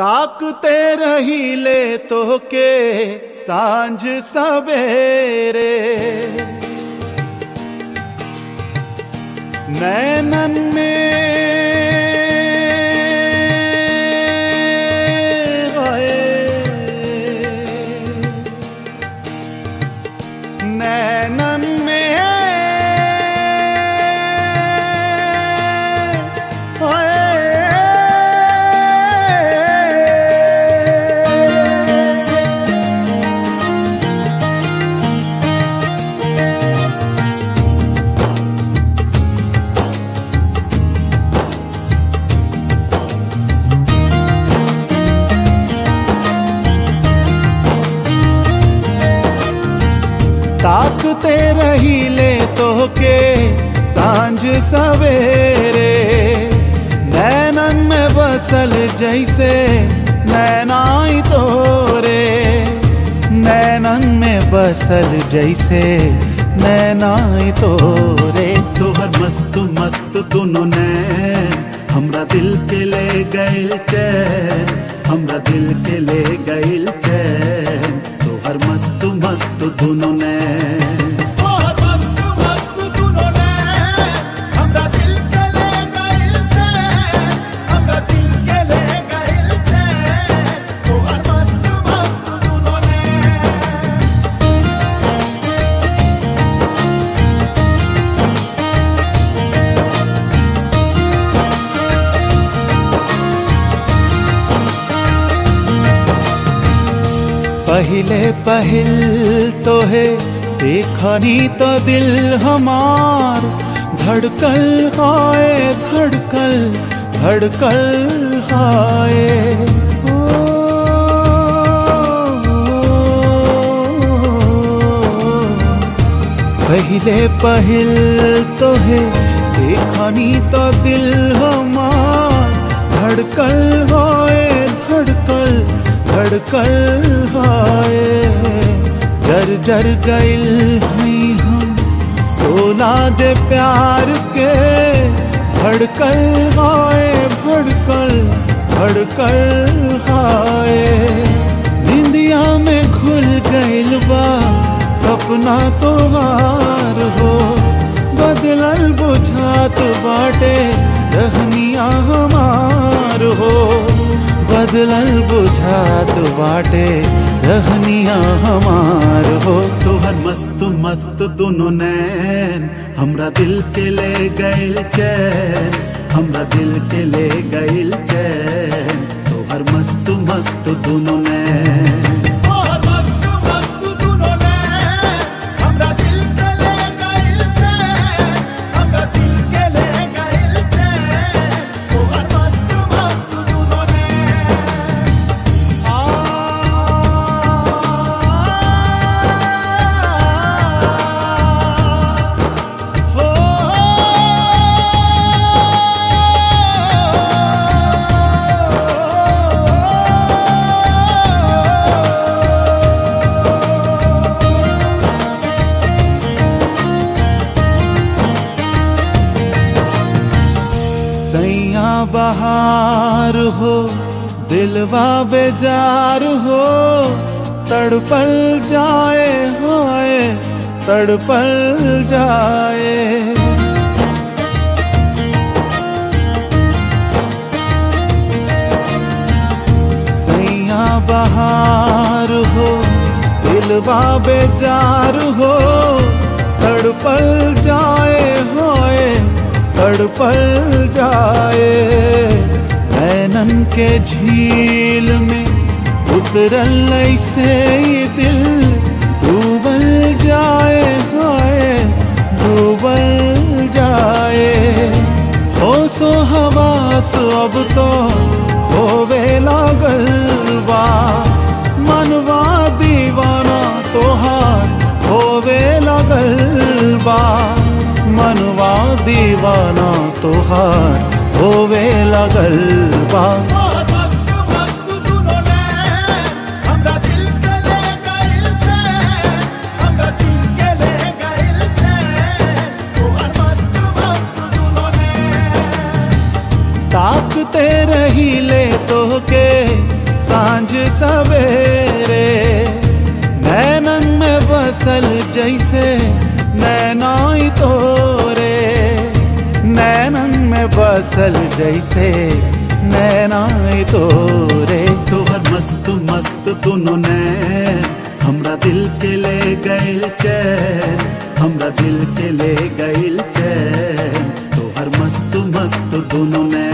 ताकते रही ले तो के साँझ सवेरे। नैनन में ताकते रही ले तो के साँझ सवेरे। नैनन में बसल जैसे नैनाई तोरे। नैनन में बसल जैसे नैनाई तोरे। तोहर मस्त मस्त दुनो नैन हमरा दिल के ले गइल चैन। हमरा दिल के ले गइल चैन। तोहर मस्त मस्त दुनो नैन पहले पहल तो है देखनी तो दिल हमार धड़कल हाय धड़कल धड़कल हाय पहले पहल तो है देखनी तो दिल हमार धड़कल हाय धड़कल धड़कल जर गइल हई हम सोना जे प्यार के भड़कल हाय, भड़कल भड़कल हाय। निंदिया में खुल गइल बा, सपना तोहार हो। बदलल बुझात बाटे, रहनिया हमार हो। बदलल बुझात बाटे रहनिया हमार हो। तुहर मस्त मस्त दुनो नैन। हमरा दिल के ले गैल चैन। हमरा दिल के ले गैल चैन। तुहर मस्त मस्त दुनो नैन। हो, दिलवा बेजार हो, तड़पल जाए हाय तड़पल जाए। सैया बहार हो, दिलवा बेजार हो, तड़पल जाए हाय तड़पल जाए। नैनन के झील में उतरल ऐसे दिल, डूबल जाए, हाय, डूबल जाए। होशो हवास, अब तो खोवे लागल बा। मनवा दीवाना तोहार होवे लागल बा। मनवा दीवाना तोहार के ताकते रही ले तो के साँझ सवेरे। नैनन में बसल जैसे नैनाई तोरे फ़सल जैसे नैनाए तोरे तोहर मस्त मस्त दुनो ने हमरा दिल के ले गैल चैन। हमरा दिल के ले गैल चैन। तोहर मस्त मस्त दुनो ने